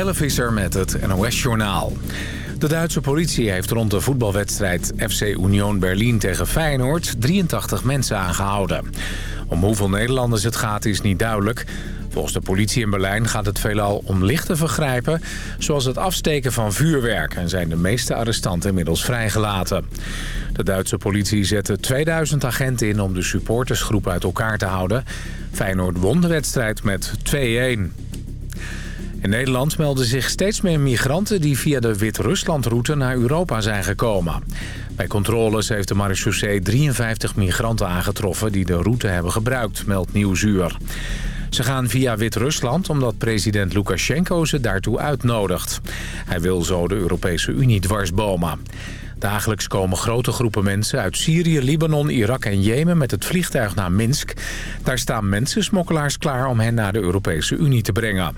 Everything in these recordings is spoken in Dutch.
Jelle met het NOS-journaal. De Duitse politie heeft rond de voetbalwedstrijd FC Union Berlin tegen Feyenoord 83 mensen aangehouden. Om hoeveel Nederlanders het gaat is niet duidelijk. Volgens de politie in Berlijn gaat het veelal om lichte vergrijpen... zoals het afsteken van vuurwerk... en zijn de meeste arrestanten inmiddels vrijgelaten. De Duitse politie zette 2000 agenten in om de supportersgroep uit elkaar te houden. Feyenoord won de wedstrijd met 2-1. In Nederland melden zich steeds meer migranten die via de Wit-Rusland-route naar Europa zijn gekomen. Bij controles heeft de marechaussee 53 migranten aangetroffen die de route hebben gebruikt, meldt Nieuwsuur. Ze gaan via Wit-Rusland omdat president Lukashenko ze daartoe uitnodigt. Hij wil zo de Europese Unie dwarsbomen. Dagelijks komen grote groepen mensen uit Syrië, Libanon, Irak en Jemen met het vliegtuig naar Minsk. Daar staan mensensmokkelaars klaar om hen naar de Europese Unie te brengen.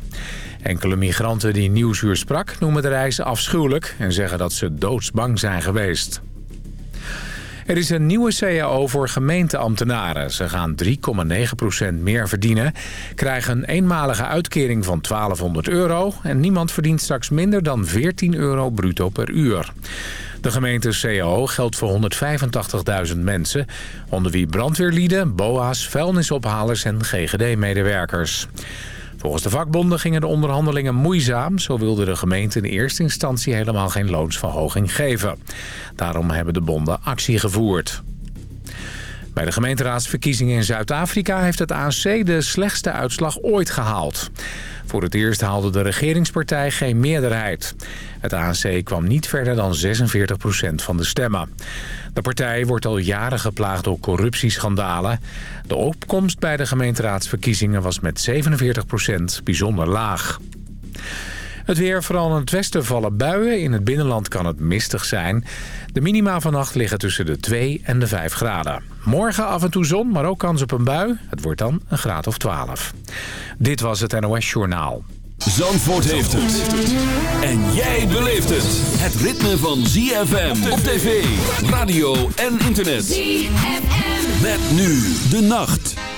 Enkele migranten die Nieuwsuur sprak noemen de reizen afschuwelijk... en zeggen dat ze doodsbang zijn geweest. Er is een nieuwe CAO voor gemeenteambtenaren. Ze gaan 3,9% meer verdienen, krijgen een eenmalige uitkering van 1200 euro... en niemand verdient straks minder dan 14 euro bruto per uur. De gemeente CAO geldt voor 185.000 mensen... onder wie brandweerlieden, boa's, vuilnisophalers en GGD-medewerkers. Volgens de vakbonden gingen de onderhandelingen moeizaam. Zo wilde de gemeente in eerste instantie helemaal geen loonsverhoging geven. Daarom hebben de bonden actie gevoerd. Bij de gemeenteraadsverkiezingen in Zuid-Afrika heeft het ANC de slechtste uitslag ooit gehaald. Voor het eerst haalde de regeringspartij geen meerderheid. Het ANC kwam niet verder dan 46% van de stemmen. De partij wordt al jaren geplaagd door corruptieschandalen. De opkomst bij de gemeenteraadsverkiezingen was met 47% bijzonder laag. Het weer, vooral in het westen vallen buien. In het binnenland kan het mistig zijn. De minima vannacht liggen tussen de 2 en de 5 graden. Morgen af en toe zon, maar ook kans op een bui. Het wordt dan een graad of 12. Dit was het NOS Journaal. Zandvoort heeft het. En jij beleeft het. Het ritme van ZFM op tv, radio en internet. ZFM. Met nu de nacht.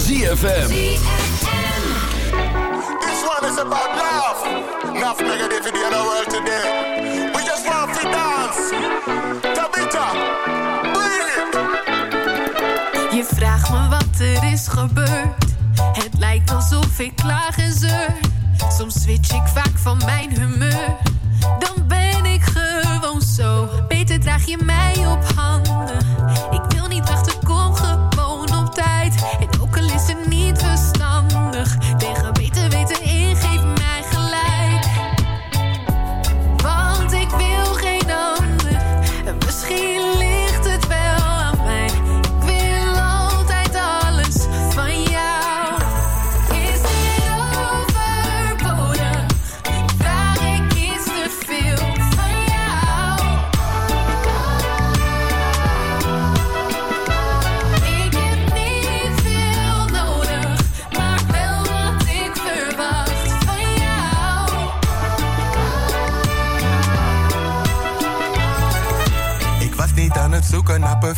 ZFM. This one is about love. Enough negativity in the world today. We just want to dance. Tabita, bring it. Je vraagt me wat er is gebeurd. Het lijkt alsof ik klaag en zeur. Soms switch ik vaak van mijn humeur. Dan ben ik gewoon zo. Beter draag je mij op handen.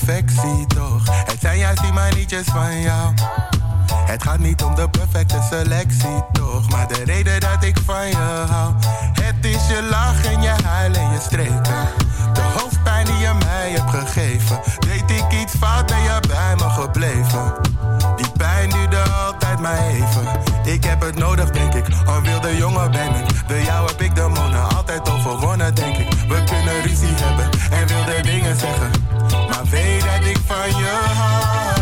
Perfectie, toch? Het zijn juist die manietjes van jou. Het gaat niet om de perfecte selectie, toch? Maar de reden dat ik van je hou. Het is je lach en je huil en je streken. De hoofdpijn die je mij hebt gegeven. Deed ik iets fout, ben je bij me gebleven. Die pijn duurde altijd maar even. Ik heb het nodig, denk ik. Een wilde jongen ben ik. Door jou heb ik de monen altijd overwonnen, denk ik. We kunnen ruzie hebben en wilde dingen zeggen. Maar weet dat ik van je hou.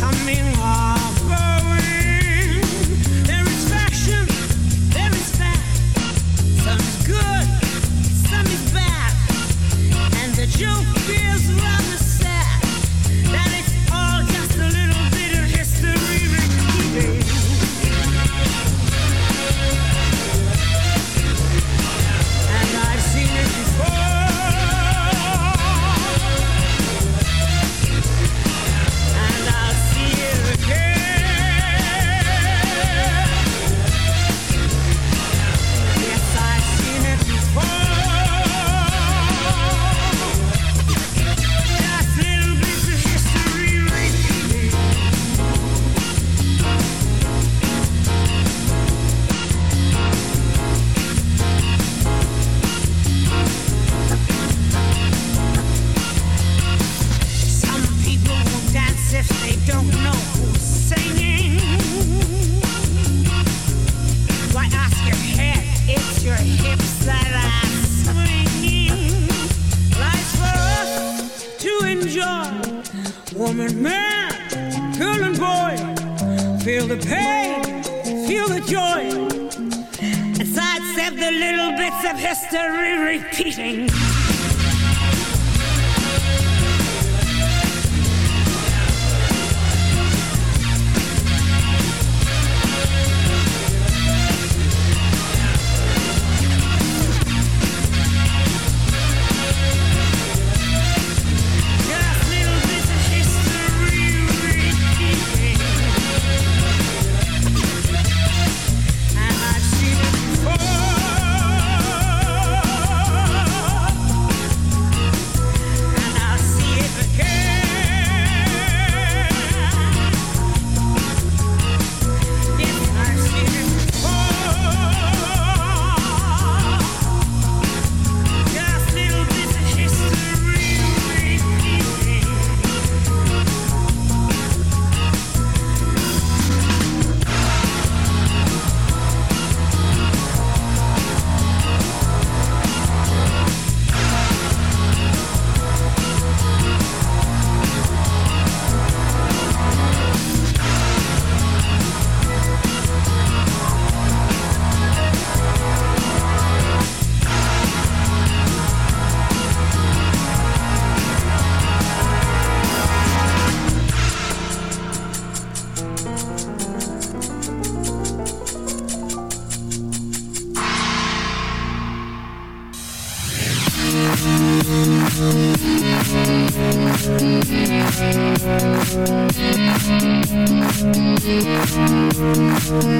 coming on. Mm-hmm.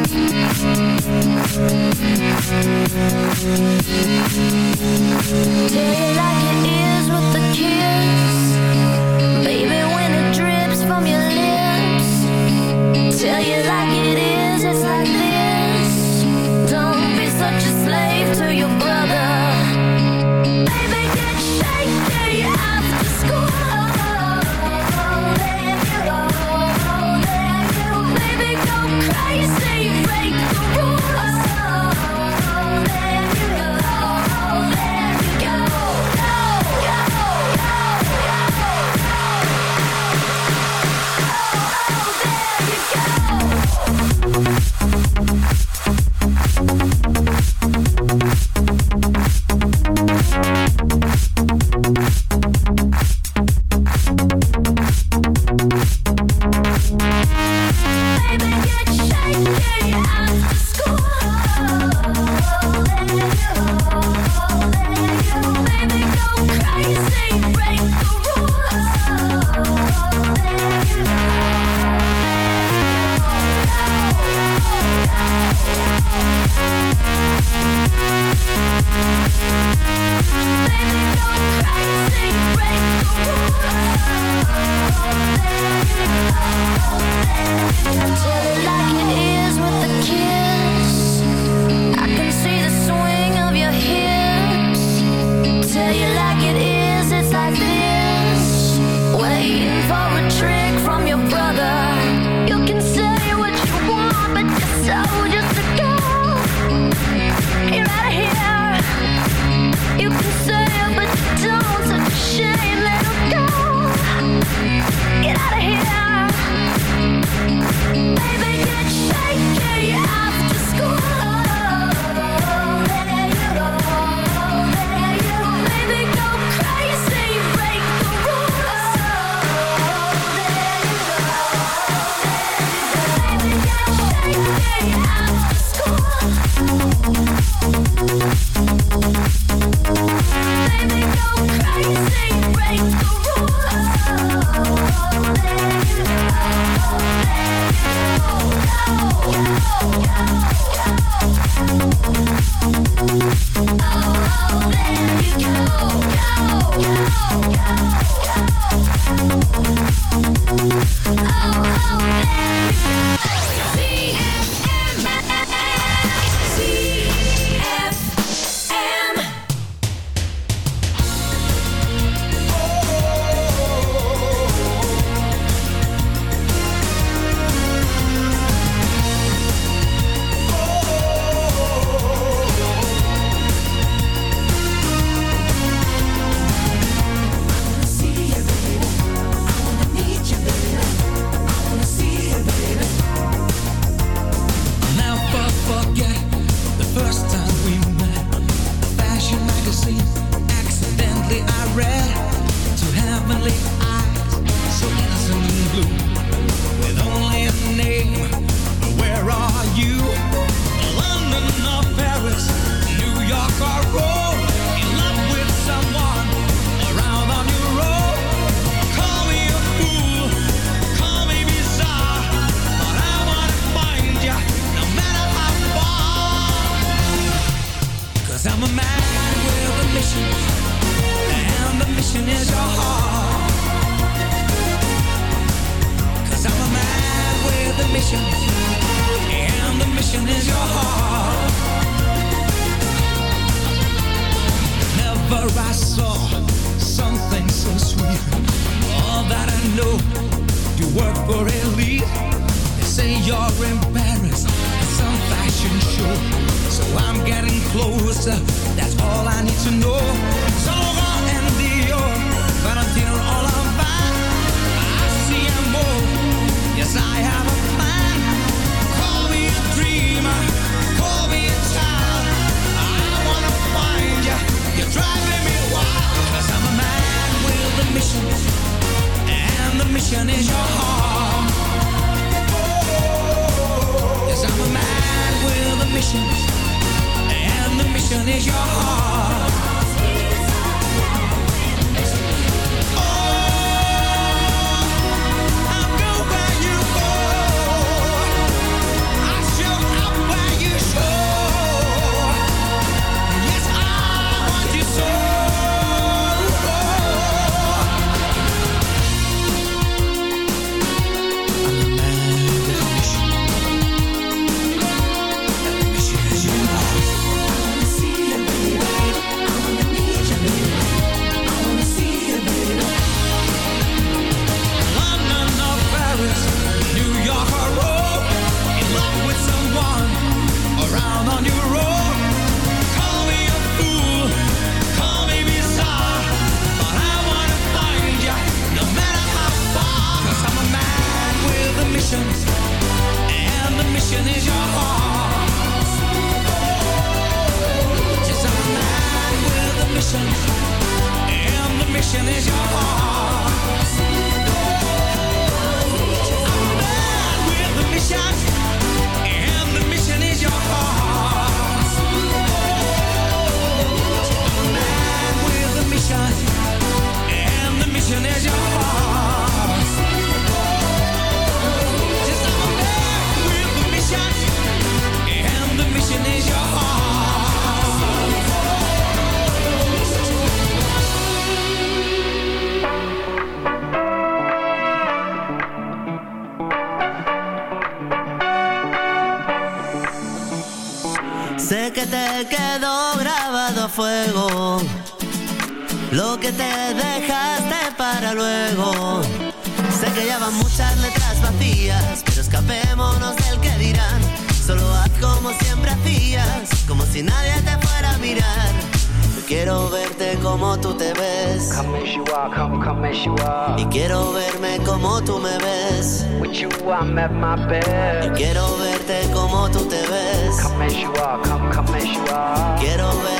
I'm at my best. Quiero verte como tú te ves. Come as you are, come, come as you are. Quiero ver.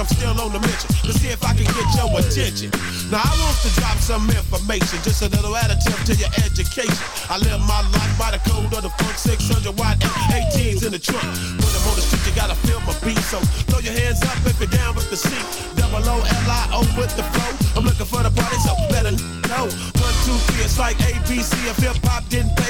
I'm still on the mission to see if I can get your attention. Now, I want to drop some information, just a little additive to your education. I live my life by the code of the funk 600 watt F18s in the trunk. When on the street, you gotta feel my beat. So throw your hands up if you're down with the seat. Double O L I O with the flow. I'm looking for the party, so let her know. One, two, three, it's like ABC. If hip hop didn't pay,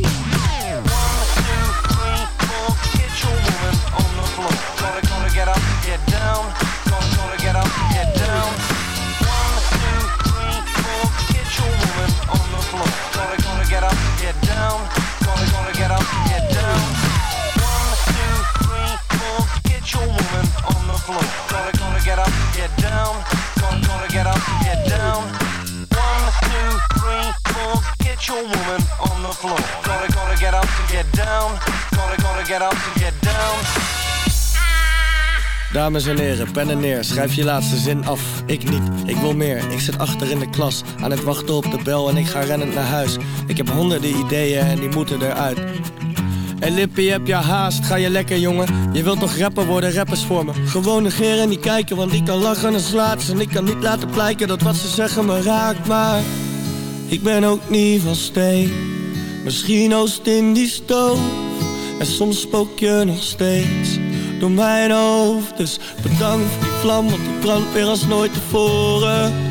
One, two, three, four. Woman on the floor. Get up get down. Get up get down. Dames en heren, pen en neer, schrijf je laatste zin af. Ik niet, ik wil meer. Ik zit achter in de klas, aan het wachten op de bel en ik ga rennend naar huis. Ik heb honderden ideeën en die moeten eruit. Hey Lippie, heb je haast? Ga je lekker, jongen? Je wilt toch rapper worden, rappers voor me. Gewoon negeren en niet kijken, want ik kan lachen en slaat. En ik kan niet laten blijken dat wat ze zeggen me raakt, maar... Ik ben ook niet van steen. Misschien oost in die stoof. En soms spook je nog steeds door mijn hoofd. Dus bedankt voor die vlam, want die brandt weer als nooit tevoren.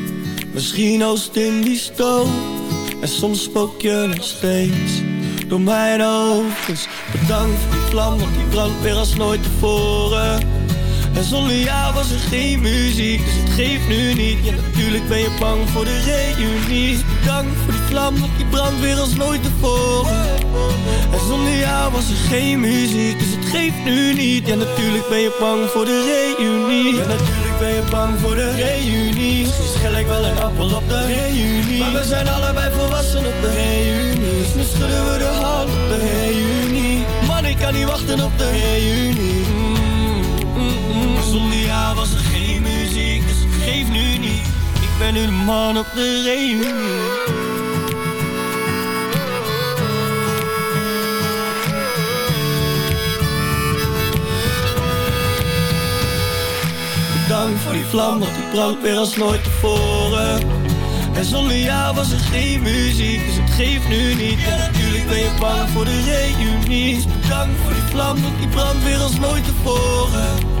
Misschien oost in die stoof En soms spook je nog steeds Door mijn hoofd bedankt voor die vlam, want die brandt weer als nooit tevoren en zonder jou was er geen muziek, dus het geeft nu niet. Ja, natuurlijk ben je bang voor de reunie. Dus bedankt voor die vlam, die brandt weer als nooit tevoren. En zonder jou was er geen muziek, dus het geeft nu niet. Ja, natuurlijk ben je bang voor de reunie. Ja, natuurlijk ben je bang voor de reunie. Misschien schel ik wel een appel op de reunie. Maar we zijn allebei volwassen op de reunie. Nu schudden we de hand op de reunie. Man, ik kan niet wachten op de reunie. Zonder jou was er geen muziek, dus geef nu niet. Ik ben nu de man op de reunie. Bedankt voor die vlam, want die brandt weer als nooit tevoren. En zonder jou was er geen muziek, dus het geeft nu niet. En natuurlijk ben je bang voor de reunie. Dus bedankt voor die vlam, want die brandt weer als nooit tevoren.